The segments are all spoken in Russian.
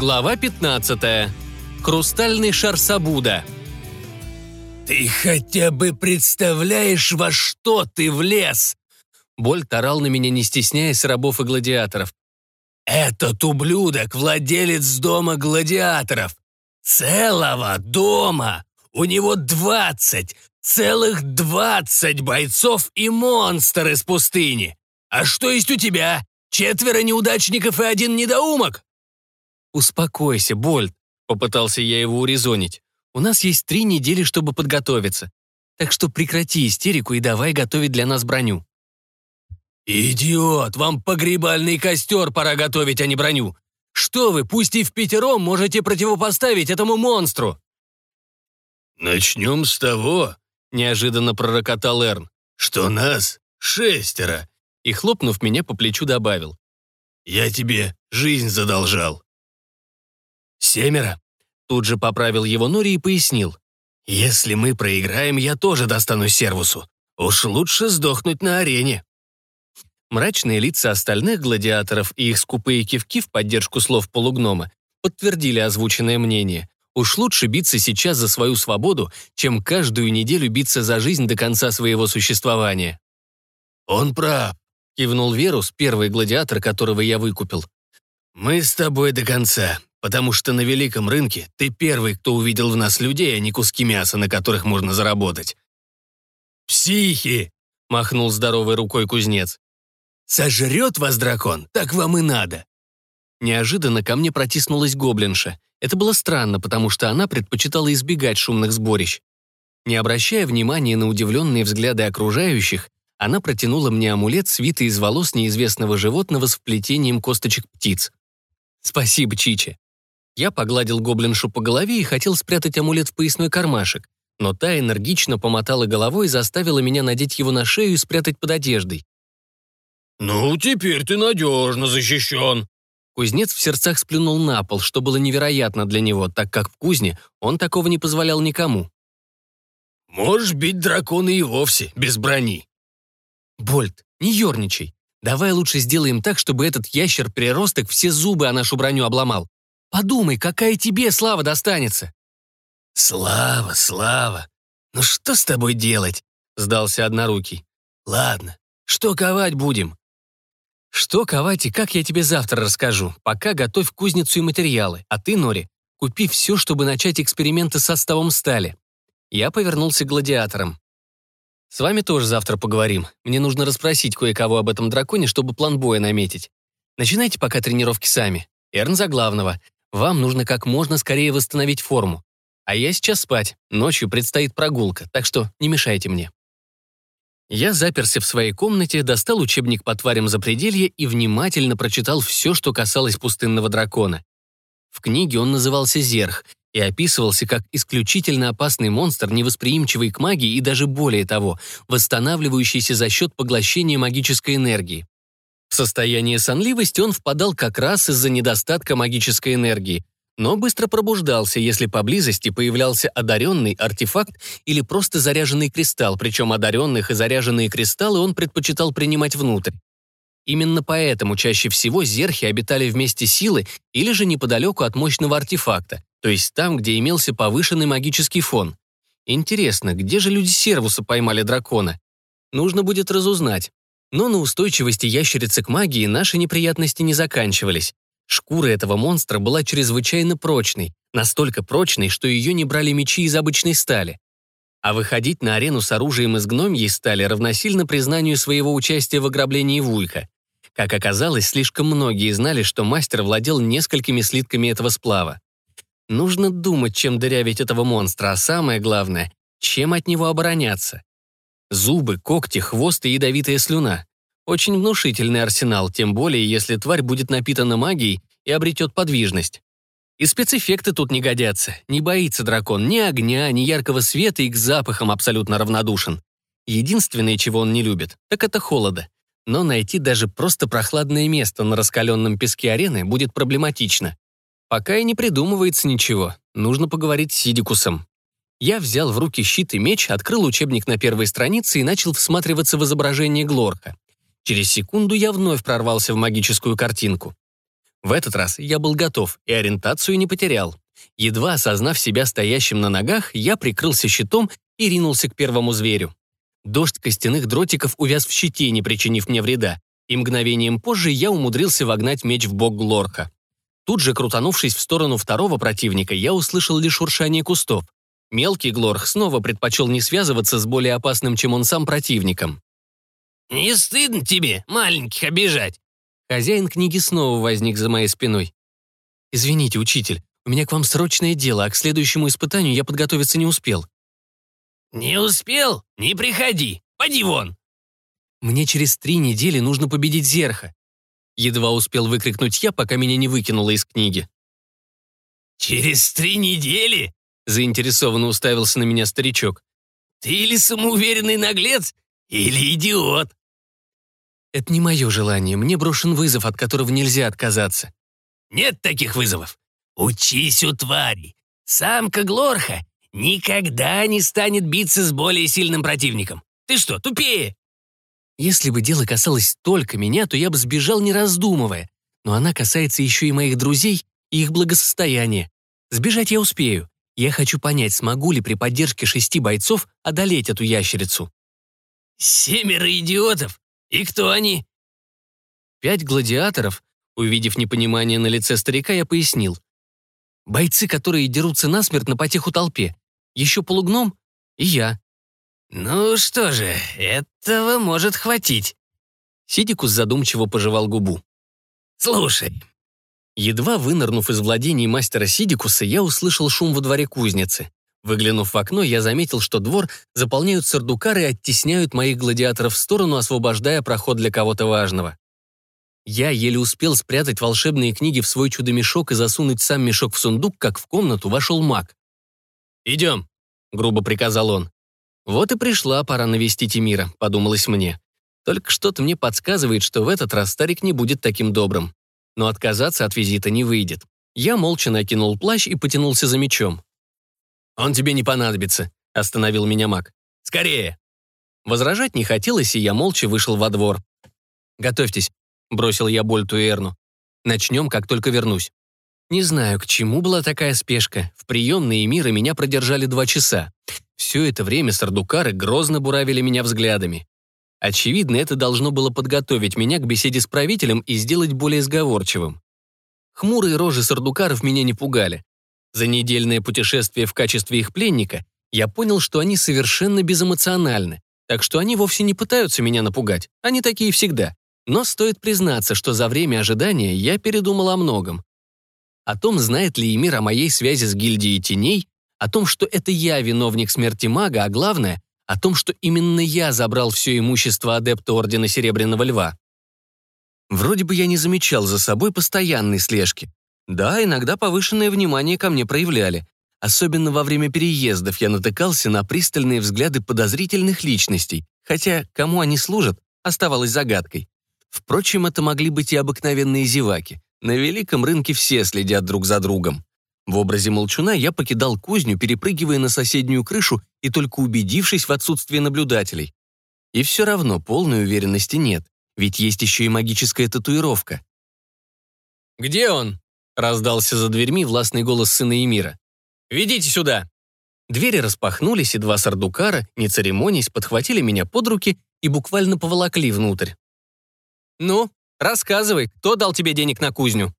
Глава 15. Хрустальный шар Сабуда. «Ты хотя бы представляешь, во что ты влез?» Боль орал на меня, не стесняясь рабов и гладиаторов. «Этот ублюдок — владелец дома гладиаторов. Целого дома! У него двадцать, целых двадцать бойцов и монстр из пустыни. А что есть у тебя? Четверо неудачников и один недоумок?» «Успокойся, Больт», — попытался я его урезонить. «У нас есть три недели, чтобы подготовиться. Так что прекрати истерику и давай готовить для нас броню». «Идиот, вам погребальный костер пора готовить, а не броню. Что вы, пусть и в пятером, можете противопоставить этому монстру?» «Начнем с того», — неожиданно пророкотал Эрн, «что нас шестеро», и, хлопнув меня по плечу, добавил. «Я тебе жизнь задолжал». «Семеро», — тут же поправил его Нори и пояснил. «Если мы проиграем, я тоже достану сервусу. Уж лучше сдохнуть на арене». Мрачные лица остальных гладиаторов и их скупые кивки в поддержку слов полугнома подтвердили озвученное мнение. Уж лучше биться сейчас за свою свободу, чем каждую неделю биться за жизнь до конца своего существования. «Он прав», — кивнул Верус, первый гладиатор, которого я выкупил. «Мы с тобой до конца, потому что на великом рынке ты первый, кто увидел в нас людей, а не куски мяса, на которых можно заработать». «Психи!» — махнул здоровой рукой кузнец. «Сожрет вас дракон, так вам и надо». Неожиданно ко мне протиснулась гоблинша. Это было странно, потому что она предпочитала избегать шумных сборищ. Не обращая внимания на удивленные взгляды окружающих, она протянула мне амулет, свитый из волос неизвестного животного с вплетением косточек птиц. «Спасибо, Чичи». Я погладил гоблиншу по голове и хотел спрятать амулет в поясной кармашек, но та энергично помотала головой и заставила меня надеть его на шею и спрятать под одеждой. «Ну, теперь ты надежно защищен». Кузнец в сердцах сплюнул на пол, что было невероятно для него, так как в кузне он такого не позволял никому. «Можешь бить дракона и вовсе, без брони». «Больт, не ерничай. Давай лучше сделаем так, чтобы этот ящер-переросток все зубы о нашу броню обломал. Подумай, какая тебе слава достанется». «Слава, слава. Ну что с тобой делать?» — сдался однорукий. «Ладно, что ковать будем?» Что ковать и как я тебе завтра расскажу. Пока готовь кузницу и материалы. А ты, Нори, купи все, чтобы начать эксперименты с составом стали. Я повернулся к гладиаторам. С вами тоже завтра поговорим. Мне нужно расспросить кое-кого об этом драконе, чтобы план боя наметить. Начинайте пока тренировки сами. Эрн за главного. Вам нужно как можно скорее восстановить форму. А я сейчас спать. Ночью предстоит прогулка, так что не мешайте мне. Я заперся в своей комнате, достал учебник по тварям запределья и внимательно прочитал все, что касалось пустынного дракона. В книге он назывался Зерх и описывался как исключительно опасный монстр, невосприимчивый к магии и даже более того, восстанавливающийся за счет поглощения магической энергии. В состояние сонливости он впадал как раз из-за недостатка магической энергии, но быстро пробуждался, если поблизости появлялся одаренный артефакт или просто заряженный кристалл, причем одаренных и заряженные кристаллы он предпочитал принимать внутрь. Именно поэтому чаще всего зерхи обитали вместе силы или же неподалеку от мощного артефакта, то есть там, где имелся повышенный магический фон. Интересно, где же люди Сервуса поймали дракона? Нужно будет разузнать. Но на устойчивости ящерицы к магии наши неприятности не заканчивались. Шкура этого монстра была чрезвычайно прочной, настолько прочной, что ее не брали мечи из обычной стали. А выходить на арену с оружием из гномьей стали равносильно признанию своего участия в ограблении Вуйка. Как оказалось, слишком многие знали, что мастер владел несколькими слитками этого сплава. Нужно думать, чем дырявить этого монстра, а самое главное, чем от него обороняться. Зубы, когти, хвост и ядовитая слюна. Очень внушительный арсенал, тем более, если тварь будет напитана магией и обретет подвижность. И спецэффекты тут не годятся. Не боится дракон ни огня, ни яркого света и к запахам абсолютно равнодушен. Единственное, чего он не любит, так это холода. Но найти даже просто прохладное место на раскаленном песке арены будет проблематично. Пока и не придумывается ничего. Нужно поговорить с Сидикусом. Я взял в руки щит и меч, открыл учебник на первой странице и начал всматриваться в изображение Глорка. Через секунду я вновь прорвался в магическую картинку. В этот раз я был готов и ориентацию не потерял. Едва осознав себя стоящим на ногах, я прикрылся щитом и ринулся к первому зверю. Дождь костяных дротиков увяз в щите, не причинив мне вреда, и мгновением позже я умудрился вогнать меч в бок Глорха. Тут же, крутанувшись в сторону второго противника, я услышал лишь шуршание кустов. Мелкий Глорх снова предпочел не связываться с более опасным, чем он сам, противником. «Не стыдно тебе, маленьких, обижать?» Хозяин книги снова возник за моей спиной. «Извините, учитель, у меня к вам срочное дело, а к следующему испытанию я подготовиться не успел». «Не успел? Не приходи. Поди вон!» «Мне через три недели нужно победить Зерха». Едва успел выкрикнуть я, пока меня не выкинуло из книги. «Через три недели?» Заинтересованно уставился на меня старичок. «Ты или самоуверенный наглец, или идиот!» «Это не мое желание. Мне брошен вызов, от которого нельзя отказаться». «Нет таких вызовов. Учись у тварей. Самка Глорха никогда не станет биться с более сильным противником. Ты что, тупее?» Если бы дело касалось только меня, то я бы сбежал, не раздумывая. Но она касается еще и моих друзей и их благосостояния. Сбежать я успею. Я хочу понять, смогу ли при поддержке шести бойцов одолеть эту ящерицу. «Семеро идиотов? И кто они?» Пять гладиаторов, увидев непонимание на лице старика, я пояснил. Бойцы, которые дерутся насмерть на потеху толпе. Еще полугном и я. «Ну что же, этого может хватить». Сидикус задумчиво пожевал губу. «Слушай». Едва вынырнув из владений мастера Сидикуса, я услышал шум во дворе кузницы. Выглянув в окно, я заметил, что двор заполняют сардукары и оттесняют моих гладиаторов в сторону, освобождая проход для кого-то важного. Я еле успел спрятать волшебные книги в свой чудо-мешок и засунуть сам мешок в сундук, как в комнату вошел маг. «Идем», — грубо приказал он. «Вот и пришла пора навестить Эмира», — подумалось мне. Только что-то мне подсказывает, что в этот раз старик не будет таким добрым. Но отказаться от визита не выйдет. Я молча накинул плащ и потянулся за мечом. «Он тебе не понадобится», — остановил меня маг. «Скорее!» Возражать не хотелось, и я молча вышел во двор. «Готовьтесь», — бросил я Больту и Эрну. «Начнем, как только вернусь». Не знаю, к чему была такая спешка. В приемные мира меня продержали два часа. Все это время сардукары грозно буравили меня взглядами. Очевидно, это должно было подготовить меня к беседе с правителем и сделать более сговорчивым. Хмурые рожи сардукаров меня не пугали. За недельное путешествие в качестве их пленника я понял, что они совершенно безэмоциональны, так что они вовсе не пытаются меня напугать, они такие всегда. Но стоит признаться, что за время ожидания я передумал о многом. О том, знает ли Эмир о моей связи с гильдией теней, о том, что это я виновник смерти мага, а главное, о том, что именно я забрал все имущество адепта Ордена Серебряного Льва. Вроде бы я не замечал за собой постоянной слежки. Да, иногда повышенное внимание ко мне проявляли. Особенно во время переездов я натыкался на пристальные взгляды подозрительных личностей, хотя кому они служат, оставалось загадкой. Впрочем, это могли быть и обыкновенные зеваки. На великом рынке все следят друг за другом. В образе молчуна я покидал кузню, перепрыгивая на соседнюю крышу и только убедившись в отсутствии наблюдателей. И все равно полной уверенности нет, ведь есть еще и магическая татуировка. «Где он?» — раздался за дверьми властный голос сына Эмира. «Ведите сюда!» Двери распахнулись, и два сардукара, не церемонясь, подхватили меня под руки и буквально поволокли внутрь. «Ну, рассказывай, кто дал тебе денег на кузню?»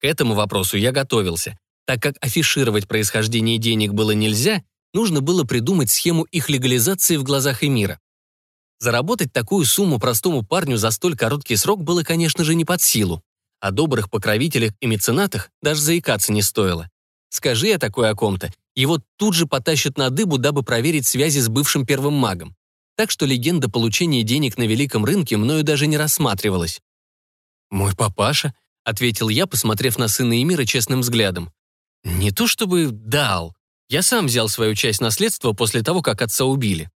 К этому вопросу я готовился. Так как афишировать происхождение денег было нельзя, нужно было придумать схему их легализации в глазах Эмира. Заработать такую сумму простому парню за столь короткий срок было, конечно же, не под силу. О добрых покровителях и меценатах даже заикаться не стоило. Скажи я такое о ком-то, его тут же потащат на дыбу, дабы проверить связи с бывшим первым магом. Так что легенда получения денег на великом рынке мною даже не рассматривалась. «Мой папаша», — ответил я, посмотрев на сына Эмира честным взглядом. Не то чтобы дал. Я сам взял свою часть наследства после того, как отца убили.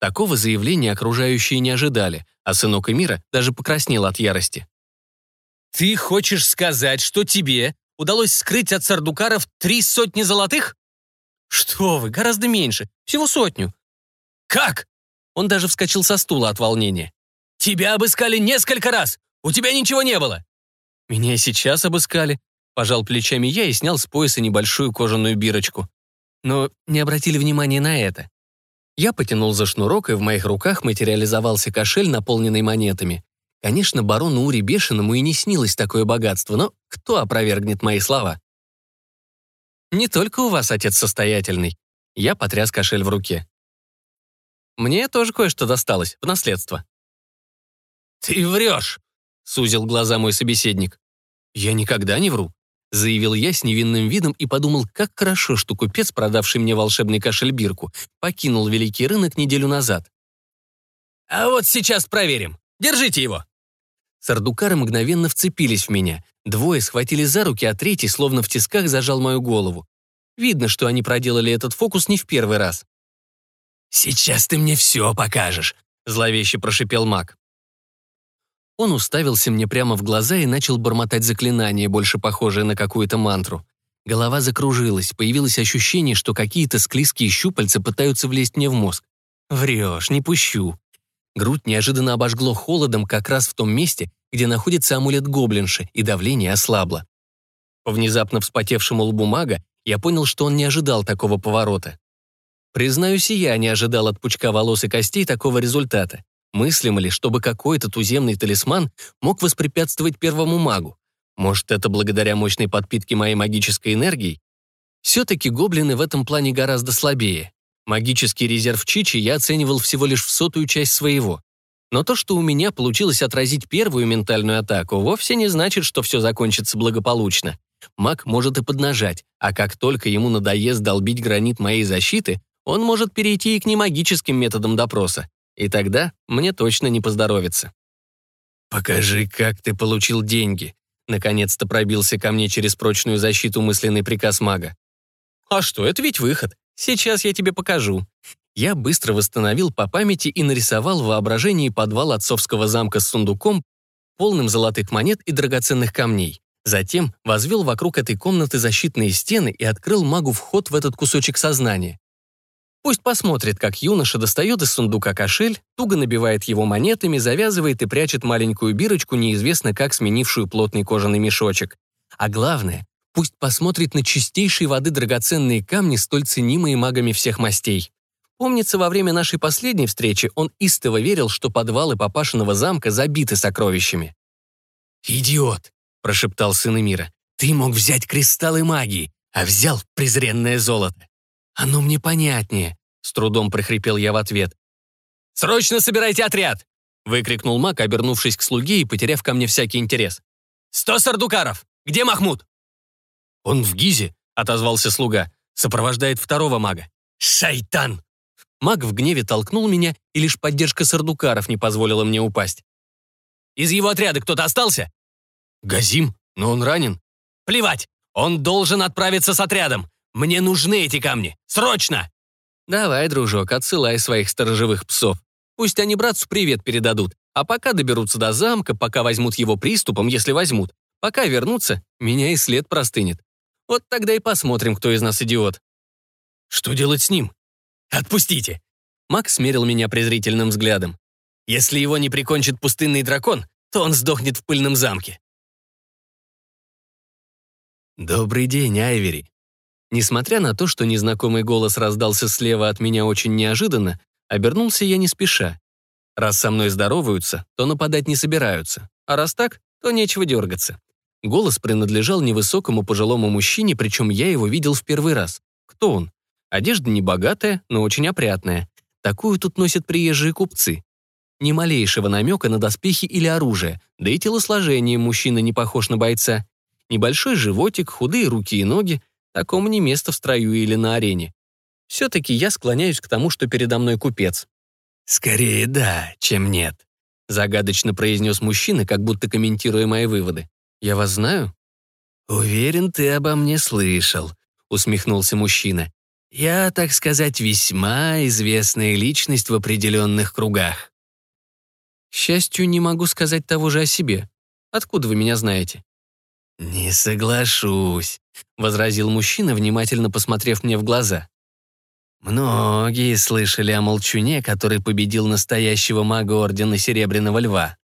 Такого заявления окружающие не ожидали, а сынок Эмира даже покраснел от ярости. «Ты хочешь сказать, что тебе удалось скрыть от сардукаров три сотни золотых?» «Что вы, гораздо меньше, всего сотню». «Как?» Он даже вскочил со стула от волнения. «Тебя обыскали несколько раз! У тебя ничего не было!» Меня сейчас обыскали. Пожал плечами я и снял с пояса небольшую кожаную бирочку. Но не обратили внимания на это. Я потянул за шнурок, и в моих руках материализовался кошель, наполненный монетами. Конечно, барону Ури Бешеному и не снилось такое богатство, но кто опровергнет мои слова? Не только у вас отец состоятельный. Я потряс кошель в руке. Мне тоже кое-что досталось в наследство. «Ты врешь!» — сузил глаза мой собеседник. «Я никогда не вру», — заявил я с невинным видом и подумал, как хорошо, что купец, продавший мне волшебный кошель Бирку, покинул великий рынок неделю назад. «А вот сейчас проверим. Держите его!» Сардукары мгновенно вцепились в меня. Двое схватили за руки, а третий, словно в тисках, зажал мою голову. Видно, что они проделали этот фокус не в первый раз. «Сейчас ты мне все покажешь», — зловеще прошипел маг. Он уставился мне прямо в глаза и начал бормотать заклинание, больше похожее на какую-то мантру. Голова закружилась, появилось ощущение, что какие-то склизкие щупальца пытаются влезть мне в мозг. Врешь, не пущу. Грудь неожиданно обожгло холодом как раз в том месте, где находится амулет гоблинши, и давление ослабло. По внезапно вспотевшему лбу мага я понял, что он не ожидал такого поворота. Признаюсь, я не ожидал от пучка волос и костей такого результата. Мыслимо ли, чтобы какой-то туземный талисман мог воспрепятствовать первому магу? Может, это благодаря мощной подпитке моей магической энергией? Все-таки гоблины в этом плане гораздо слабее. Магический резерв Чичи я оценивал всего лишь в сотую часть своего. Но то, что у меня получилось отразить первую ментальную атаку, вовсе не значит, что все закончится благополучно. Маг может и поднажать, а как только ему надоест долбить гранит моей защиты, он может перейти и к немагическим методам допроса. И тогда мне точно не поздоровится. «Покажи, как ты получил деньги», Наконец-то пробился ко мне через прочную защиту мысленный приказ мага. «А что, это ведь выход. Сейчас я тебе покажу». Я быстро восстановил по памяти и нарисовал в воображении подвал отцовского замка с сундуком, полным золотых монет и драгоценных камней. Затем возвел вокруг этой комнаты защитные стены и открыл магу вход в этот кусочек сознания. Пусть посмотрит, как юноша достает из сундука кошель, туго набивает его монетами, завязывает и прячет маленькую бирочку, неизвестно как сменившую плотный кожаный мешочек. А главное, пусть посмотрит на чистейшей воды драгоценные камни, столь ценимые магами всех мастей. Помнится, во время нашей последней встречи он истово верил, что подвалы папашиного замка забиты сокровищами. «Идиот!» — прошептал сын Эмира. «Ты мог взять кристаллы магии, а взял презренное золото. «Оно мне понятнее», — с трудом прохрипел я в ответ. «Срочно собирайте отряд!» — выкрикнул маг, обернувшись к слуге и потеряв ко мне всякий интерес. «Сто сардукаров! Где Махмуд?» «Он в Гизе», — отозвался слуга. «Сопровождает второго мага». «Шайтан!» Маг в гневе толкнул меня, и лишь поддержка сардукаров не позволила мне упасть. «Из его отряда кто-то остался?» «Газим, но он ранен». «Плевать! Он должен отправиться с отрядом! Мне нужны эти камни! Срочно!» «Давай, дружок, отсылай своих сторожевых псов. Пусть они братцу привет передадут, а пока доберутся до замка, пока возьмут его приступом, если возьмут, пока вернутся, меня и след простынет. Вот тогда и посмотрим, кто из нас идиот». «Что делать с ним?» «Отпустите!» Макс смерил меня презрительным взглядом. «Если его не прикончит пустынный дракон, то он сдохнет в пыльном замке». «Добрый день, Айвери», Несмотря на то, что незнакомый голос раздался слева от меня очень неожиданно, обернулся я не спеша. Раз со мной здороваются, то нападать не собираются, а раз так, то нечего дергаться. Голос принадлежал невысокому пожилому мужчине, причем я его видел в первый раз. Кто он? Одежда небогатая, но очень опрятная. Такую тут носят приезжие купцы. Ни малейшего намека на доспехи или оружие, да и телосложение мужчины не похож на бойца. Небольшой животик, худые руки и ноги, Такому не место в строю или на арене. Все-таки я склоняюсь к тому, что передо мной купец. «Скорее да, чем нет», — загадочно произнес мужчина, как будто комментируя мои выводы. «Я вас знаю?» «Уверен, ты обо мне слышал», — усмехнулся мужчина. «Я, так сказать, весьма известная личность в определенных кругах». «К счастью, не могу сказать того же о себе. Откуда вы меня знаете?» «Не соглашусь», — возразил мужчина, внимательно посмотрев мне в глаза. «Многие слышали о молчуне, который победил настоящего мага Ордена Серебряного Льва.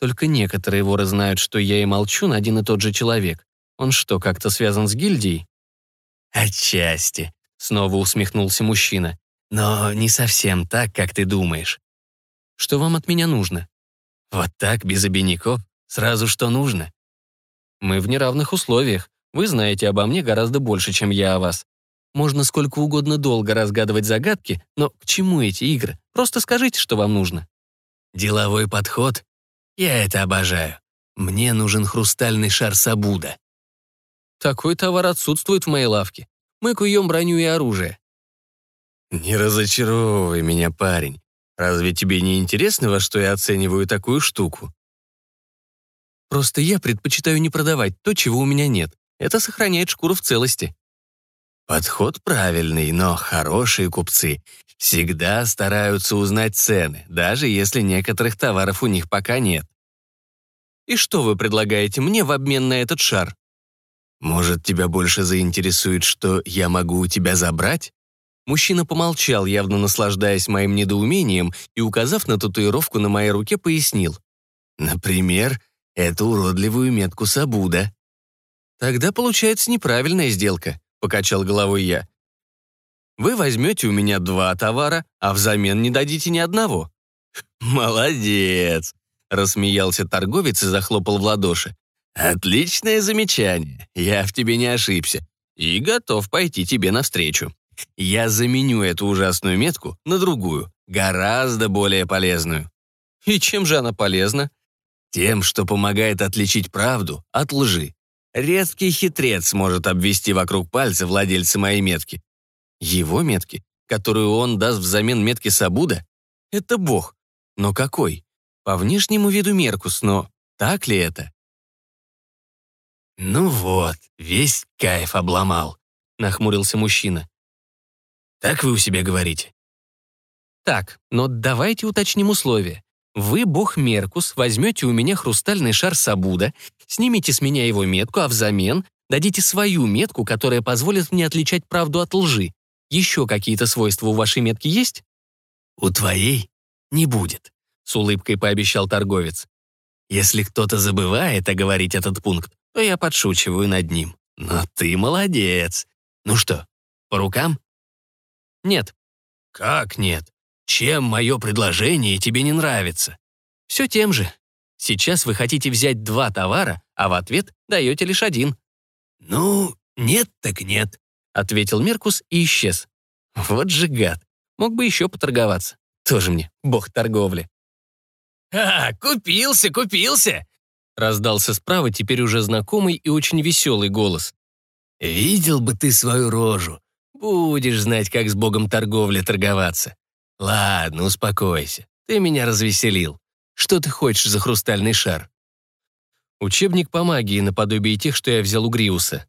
Только некоторые воры знают, что я и Молчун один и тот же человек. Он что, как-то связан с гильдией? Отчасти, снова усмехнулся мужчина. Но не совсем так, как ты думаешь. Что вам от меня нужно? Вот так, без обиняков, сразу что нужно. Мы в неравных условиях. Вы знаете обо мне гораздо больше, чем я о вас. Можно сколько угодно долго разгадывать загадки, но к чему эти игры? Просто скажите, что вам нужно. Деловой подход? Я это обожаю. Мне нужен хрустальный шар Сабуда. Такой товар отсутствует в моей лавке. Мы куем броню и оружие. Не разочаровывай меня, парень. Разве тебе не интересно, во что я оцениваю такую штуку? Просто я предпочитаю не продавать то, чего у меня нет. Это сохраняет шкуру в целости. Подход правильный, но хорошие купцы всегда стараются узнать цены, даже если некоторых товаров у них пока нет. И что вы предлагаете мне в обмен на этот шар? Может, тебя больше заинтересует, что я могу у тебя забрать? Мужчина помолчал, явно наслаждаясь моим недоумением, и, указав на татуировку на моей руке, пояснил. «Например, эту уродливую метку Сабуда». «Тогда получается неправильная сделка», — покачал головой я. «Вы возьмете у меня два товара, а взамен не дадите ни одного». «Молодец!» — рассмеялся торговец и захлопал в ладоши. «Отличное замечание. Я в тебе не ошибся. И готов пойти тебе навстречу». Я заменю эту ужасную метку на другую, гораздо более полезную. И чем же она полезна? Тем, что помогает отличить правду от лжи. Редкий хитрец может обвести вокруг пальца владельца моей метки. Его метки, которую он даст взамен метки Сабуда? Это бог. Но какой? По внешнему виду Меркус, но так ли это? «Ну вот, весь кайф обломал», — нахмурился мужчина. Так вы у себя говорите?» «Так, но давайте уточним условия. Вы, бог Меркус, возьмете у меня хрустальный шар Сабуда, снимите с меня его метку, а взамен дадите свою метку, которая позволит мне отличать правду от лжи. Еще какие-то свойства у вашей метки есть?» «У твоей не будет», — с улыбкой пообещал торговец. «Если кто-то забывает оговорить этот пункт, то я подшучиваю над ним. Но ты молодец. Ну что, по рукам?» Нет. Как нет? Чем мое предложение тебе не нравится? Все тем же. Сейчас вы хотите взять два товара, а в ответ даете лишь один. Ну, нет так нет, ответил Меркус и исчез. Вот же гад. Мог бы еще поторговаться. Тоже мне бог торговли. «А, купился, купился!» Раздался справа теперь уже знакомый и очень веселый голос. «Видел бы ты свою рожу. Будешь знать, как с богом торговли торговаться. Ладно, успокойся. Ты меня развеселил. Что ты хочешь за хрустальный шар? Учебник по магии наподобие тех, что я взял у Гриуса.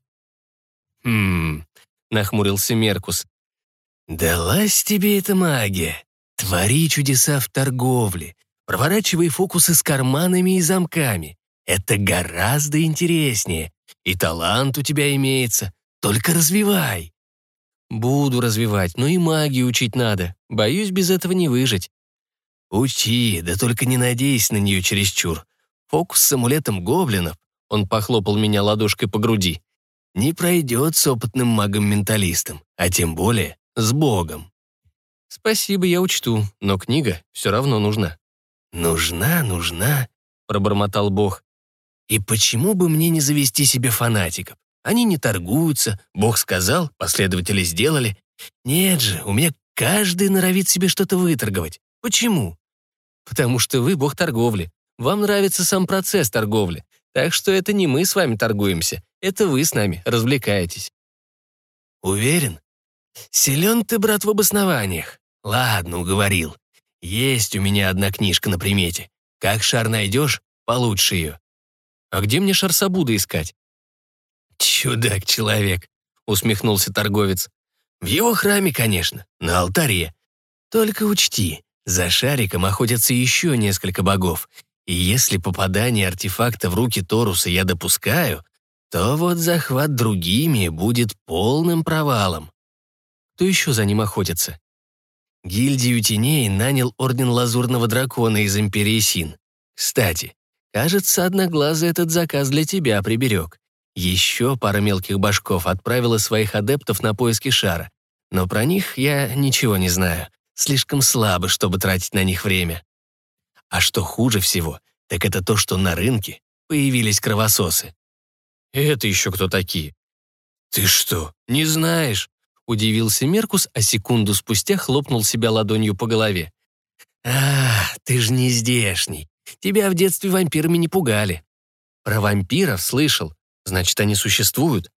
Хм, нахмурился Меркус. Далась тебе эта магия. Твори чудеса в торговле. Проворачивай фокусы с карманами и замками. Это гораздо интереснее. И талант у тебя имеется. Только развивай. Буду развивать, но и магию учить надо. Боюсь, без этого не выжить. Учи, да только не надейся на нее чересчур. Фокус с амулетом гоблинов, он похлопал меня ладошкой по груди, не пройдет с опытным магом-менталистом, а тем более с богом. Спасибо, я учту, но книга все равно нужна. Нужна, нужна, пробормотал бог. И почему бы мне не завести себе фанатиков? Они не торгуются, Бог сказал, последователи сделали. Нет же, у меня каждый норовит себе что-то выторговать. Почему? Потому что вы Бог торговли. Вам нравится сам процесс торговли. Так что это не мы с вами торгуемся, это вы с нами развлекаетесь. Уверен? Силен ты, брат, в обоснованиях. Ладно, уговорил. Есть у меня одна книжка на примете. Как шар найдешь, получше ее. А где мне шар Сабуда искать? «Чудак-человек», — усмехнулся торговец. «В его храме, конечно, на алтаре. Только учти, за шариком охотятся еще несколько богов, и если попадание артефакта в руки Торуса я допускаю, то вот захват другими будет полным провалом. Кто еще за ним охотится? Гильдию теней нанял Орден Лазурного Дракона из Империи Син. Кстати, Кажется, Одноглазый этот заказ для тебя приберег. Еще пара мелких башков отправила своих адептов на поиски шара. Но про них я ничего не знаю. Слишком слабо, чтобы тратить на них время. А что хуже всего, так это то, что на рынке появились кровососы. Это еще кто такие? Ты что, не знаешь? Удивился Меркус, а секунду спустя хлопнул себя ладонью по голове. «А, ты ж не здешний. Тебя в детстве вампирами не пугали. Про вампиров слышал. Значит, они существуют?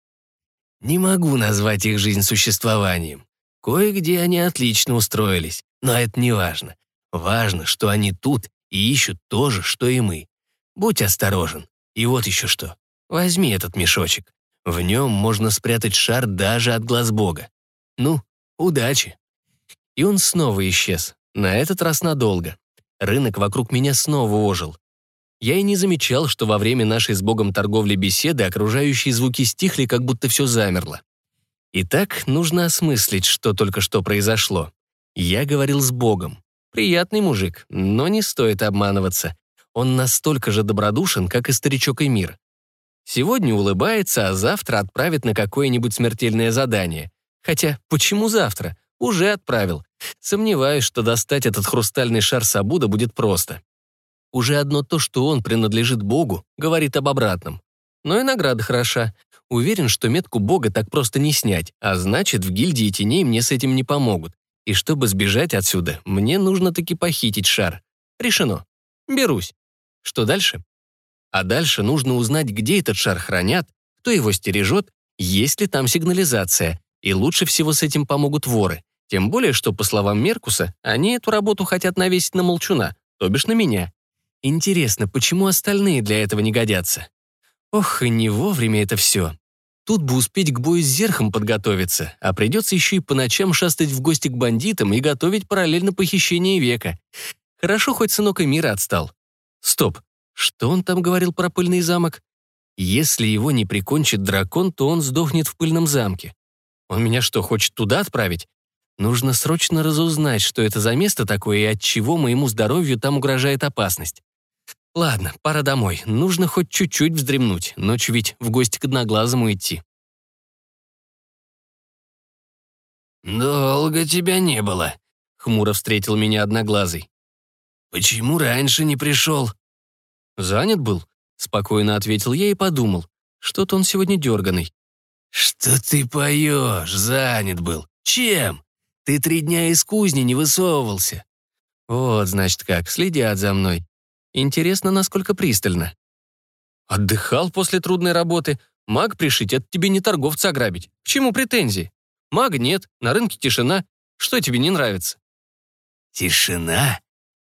Не могу назвать их жизнь существованием. Кое-где они отлично устроились, но это не важно. Важно, что они тут и ищут то же, что и мы. Будь осторожен. И вот еще что. Возьми этот мешочек. В нем можно спрятать шар даже от глаз Бога. Ну, удачи. И он снова исчез, на этот раз надолго. Рынок вокруг меня снова ожил. Я и не замечал, что во время нашей с Богом торговли беседы окружающие звуки стихли, как будто все замерло. Итак, нужно осмыслить, что только что произошло. Я говорил с Богом. Приятный мужик, но не стоит обманываться. Он настолько же добродушен, как и старичок Эмир. Сегодня улыбается, а завтра отправит на какое-нибудь смертельное задание. Хотя, почему завтра? Уже отправил. Сомневаюсь, что достать этот хрустальный шар Сабуда будет просто. Уже одно то, что он принадлежит Богу, говорит об обратном. Но и награда хороша. Уверен, что метку Бога так просто не снять, а значит, в гильдии теней мне с этим не помогут. И чтобы сбежать отсюда, мне нужно таки похитить шар. Решено. Берусь. Что дальше? А дальше нужно узнать, где этот шар хранят, кто его стережет, есть ли там сигнализация. И лучше всего с этим помогут воры. Тем более, что, по словам Меркуса, они эту работу хотят навесить на молчуна, то бишь на меня. Интересно, почему остальные для этого не годятся? Ох, и не вовремя это все. Тут бы успеть к бою с зерхом подготовиться, а придется еще и по ночам шастать в гости к бандитам и готовить параллельно похищение века. Хорошо, хоть сынок Эмира отстал. Стоп, что он там говорил про пыльный замок? Если его не прикончит дракон, то он сдохнет в пыльном замке. Он меня что, хочет туда отправить? Нужно срочно разузнать, что это за место такое и от чего моему здоровью там угрожает опасность. Ладно, пора домой. Нужно хоть чуть-чуть вздремнуть. Ночью ведь в гости к одноглазому идти. «Долго тебя не было», — хмуро встретил меня одноглазый. «Почему раньше не пришел?» «Занят был», — спокойно ответил я и подумал. Что-то он сегодня дерганый. «Что ты поешь? Занят был. Чем?» Ты три дня из кузни не высовывался». «Вот, значит, как, следят за мной. Интересно, насколько пристально». «Отдыхал после трудной работы. Маг пришить — это тебе не торговца ограбить. К чему претензии? Мага нет, на рынке тишина. Что тебе не нравится?» «Тишина?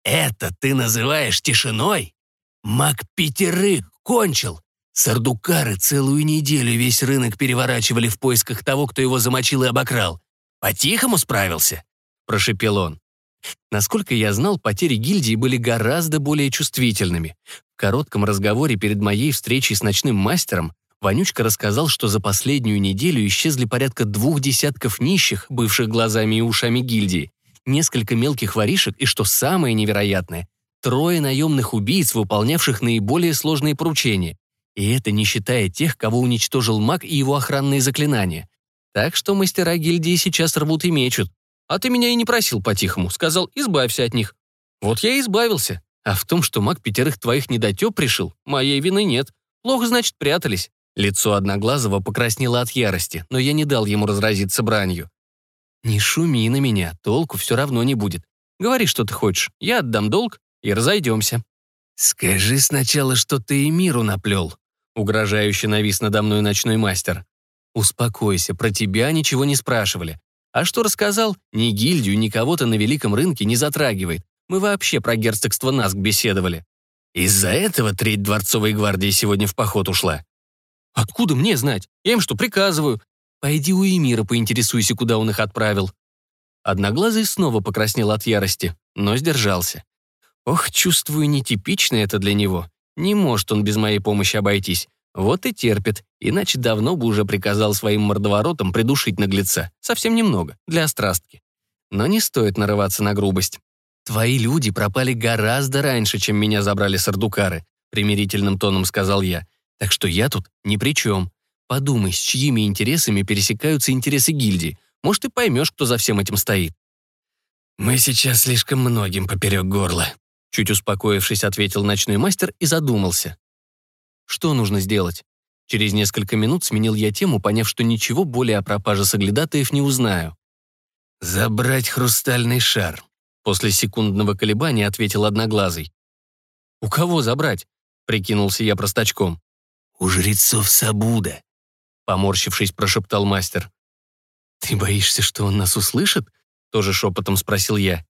Это ты называешь тишиной? Маг пятерых кончил. Сардукары целую неделю весь рынок переворачивали в поисках того, кто его замочил и обокрал. «По-тихому справился?» – прошепел он. Насколько я знал, потери гильдии были гораздо более чувствительными. В коротком разговоре перед моей встречей с ночным мастером Вонючка рассказал, что за последнюю неделю исчезли порядка двух десятков нищих, бывших глазами и ушами гильдии, несколько мелких воришек и, что самое невероятное, трое наемных убийц, выполнявших наиболее сложные поручения. И это не считая тех, кого уничтожил маг и его охранные заклинания. Так что мастера гильдии сейчас рвут и мечут. А ты меня и не просил по-тихому, сказал, избавься от них. Вот я и избавился. А в том, что маг пятерых твоих недотеп пришел, моей вины нет. Плохо, значит, прятались. Лицо Одноглазого покраснело от ярости, но я не дал ему разразиться бранью. «Не шуми на меня, толку все равно не будет. Говори, что ты хочешь, я отдам долг и разойдемся». «Скажи сначала, что ты и миру наплел», — угрожающе навис надо мной ночной мастер. «Успокойся, про тебя ничего не спрашивали. А что рассказал, ни гильдию, ни кого-то на великом рынке не затрагивает. Мы вообще про герцогство Наск беседовали. Из-за этого треть дворцовой гвардии сегодня в поход ушла. Откуда мне знать? Я им что, приказываю? Пойди у Эмира поинтересуйся, куда он их отправил. Одноглазый снова покраснел от ярости, но сдержался. Ох, чувствую, нетипично это для него. Не может он без моей помощи обойтись. Вот и терпит, иначе давно бы уже приказал своим мордоворотам придушить наглеца. Совсем немного, для острастки. Но не стоит нарываться на грубость. Твои люди пропали гораздо раньше, чем меня забрали сардукары. — примирительным тоном сказал я. «Так что я тут ни при чем. Подумай, с чьими интересами пересекаются интересы гильдии. Может, и поймешь, кто за всем этим стоит». «Мы сейчас слишком многим поперек горла», — чуть успокоившись, ответил ночной мастер и задумался. «Что нужно сделать?» Через несколько минут сменил я тему, поняв, что ничего более о пропаже соглядатаев не узнаю. «Забрать хрустальный шар», — после секундного колебания ответил Одноглазый. «У кого забрать?» — прикинулся я простачком. «У жрецов Сабуда», — поморщившись, прошептал мастер. «Ты боишься, что он нас услышит?» — тоже шепотом спросил я.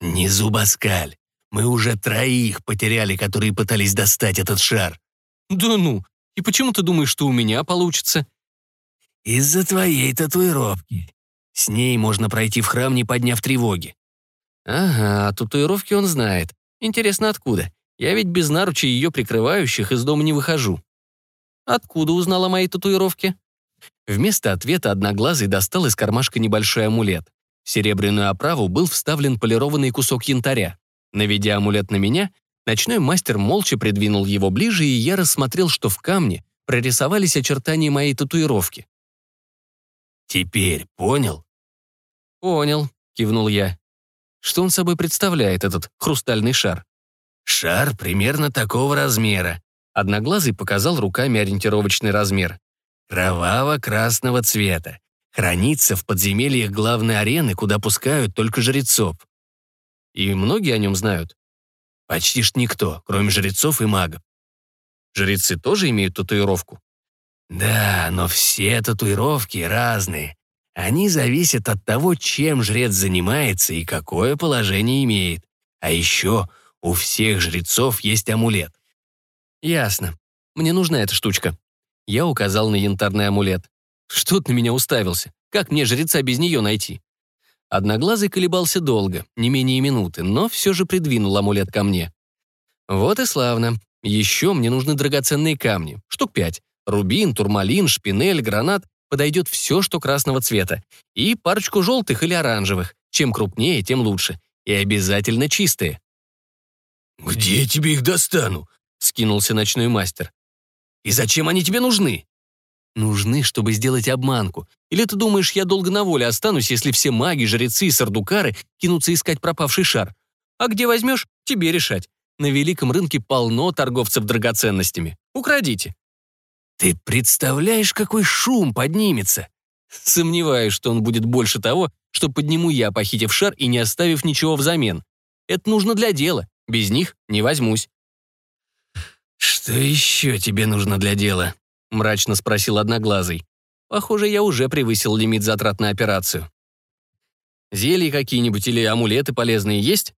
«Не зубоскаль. Мы уже троих потеряли, которые пытались достать этот шар». «Да ну! И почему ты думаешь, что у меня получится?» «Из-за твоей татуировки. С ней можно пройти в храм, не подняв тревоги». «Ага, татуировки он знает. Интересно, откуда? Я ведь без наручей ее прикрывающих из дома не выхожу». «Откуда узнала мои татуировки?» Вместо ответа Одноглазый достал из кармашка небольшой амулет. В серебряную оправу был вставлен полированный кусок янтаря. Наведя амулет на меня, ночной мастер молча придвинул его ближе, и я рассмотрел, что в камне прорисовались очертания моей татуировки. «Теперь понял?» «Понял», — кивнул я. «Что он собой представляет, этот хрустальный шар?» «Шар примерно такого размера». Одноглазый показал руками ориентировочный размер. «Кроваво-красного цвета. Хранится в подземельях главной арены, куда пускают только жрецов». «И многие о нем знают?» «Почти ж никто, кроме жрецов и магов». «Жрецы тоже имеют татуировку?» Да, но все татуировки разные. Они зависят от того, чем жрец занимается и какое положение имеет. А еще у всех жрецов есть амулет. Ясно. Мне нужна эта штучка. Я указал на янтарный амулет. Что ты на меня уставился? Как мне жреца без нее найти? Одноглазый колебался долго, не менее минуты, но все же придвинул амулет ко мне. Вот и славно. Еще мне нужны драгоценные камни, штук пять. Рубин, турмалин, шпинель, гранат подойдет все, что красного цвета. И парочку желтых или оранжевых. Чем крупнее, тем лучше. И обязательно чистые. «Где я тебе их достану?» — скинулся ночной мастер. «И зачем они тебе нужны?» «Нужны, чтобы сделать обманку. Или ты думаешь, я долго на воле останусь, если все маги, жрецы и сардукары кинутся искать пропавший шар? А где возьмешь, тебе решать. На великом рынке полно торговцев драгоценностями. Украдите. Ты представляешь, какой шум поднимется? Сомневаюсь, что он будет больше того, что подниму я, похитив шар и не оставив ничего взамен. Это нужно для дела. Без них не возьмусь. «Что еще тебе нужно для дела?» — мрачно спросил Одноглазый. Похоже, я уже превысил лимит затрат на операцию. Зелья какие-нибудь или амулеты полезные есть?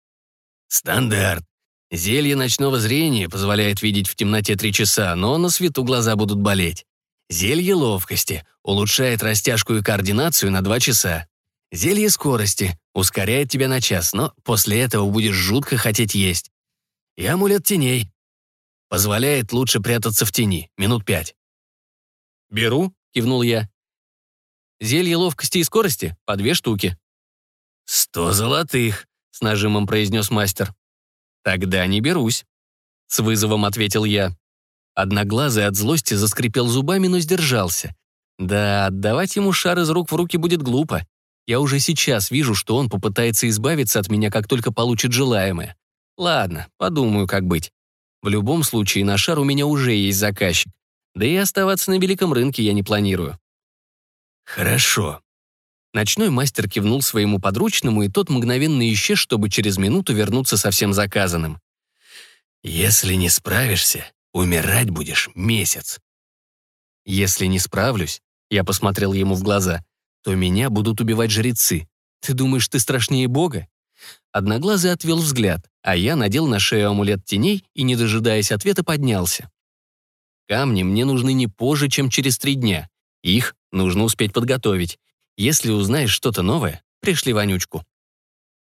Стандарт. Зелье ночного зрения позволяет видеть в темноте три часа, но на свету глаза будут болеть. Зелье ловкости улучшает растяжку и координацию на два часа. Зелье скорости ускоряет тебя на час, но после этого будешь жутко хотеть есть. И амулет теней позволяет лучше прятаться в тени, минут пять. «Беру», — кивнул я. «Зелье ловкости и скорости по две штуки». «Сто золотых», — с нажимом произнес мастер. «Тогда не берусь», — с вызовом ответил я. Одноглазый от злости заскрипел зубами, но сдержался. Да, отдавать ему шар из рук в руки будет глупо. Я уже сейчас вижу, что он попытается избавиться от меня, как только получит желаемое. Ладно, подумаю, как быть. В любом случае, на шар у меня уже есть заказчик. Да и оставаться на великом рынке я не планирую. «Хорошо», Ночной мастер кивнул своему подручному, и тот мгновенно исчез, чтобы через минуту вернуться со всем заказанным. «Если не справишься, умирать будешь месяц». «Если не справлюсь», — я посмотрел ему в глаза, «то меня будут убивать жрецы. Ты думаешь, ты страшнее Бога?» Одноглазый отвел взгляд, а я надел на шею амулет теней и, не дожидаясь ответа, поднялся. Камни мне нужны не позже, чем через три дня. Их нужно успеть подготовить. Если узнаешь что-то новое, пришли вонючку.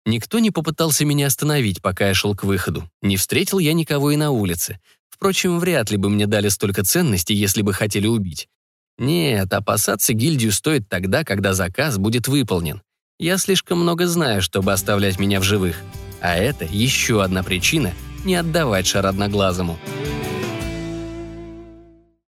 Никто не попытался меня остановить, пока я шел к выходу. Не встретил я никого и на улице. Впрочем, вряд ли бы мне дали столько ценностей, если бы хотели убить. Нет, опасаться гильдию стоит тогда, когда заказ будет выполнен. Я слишком много знаю, чтобы оставлять меня в живых. А это еще одна причина не отдавать шар одноглазому.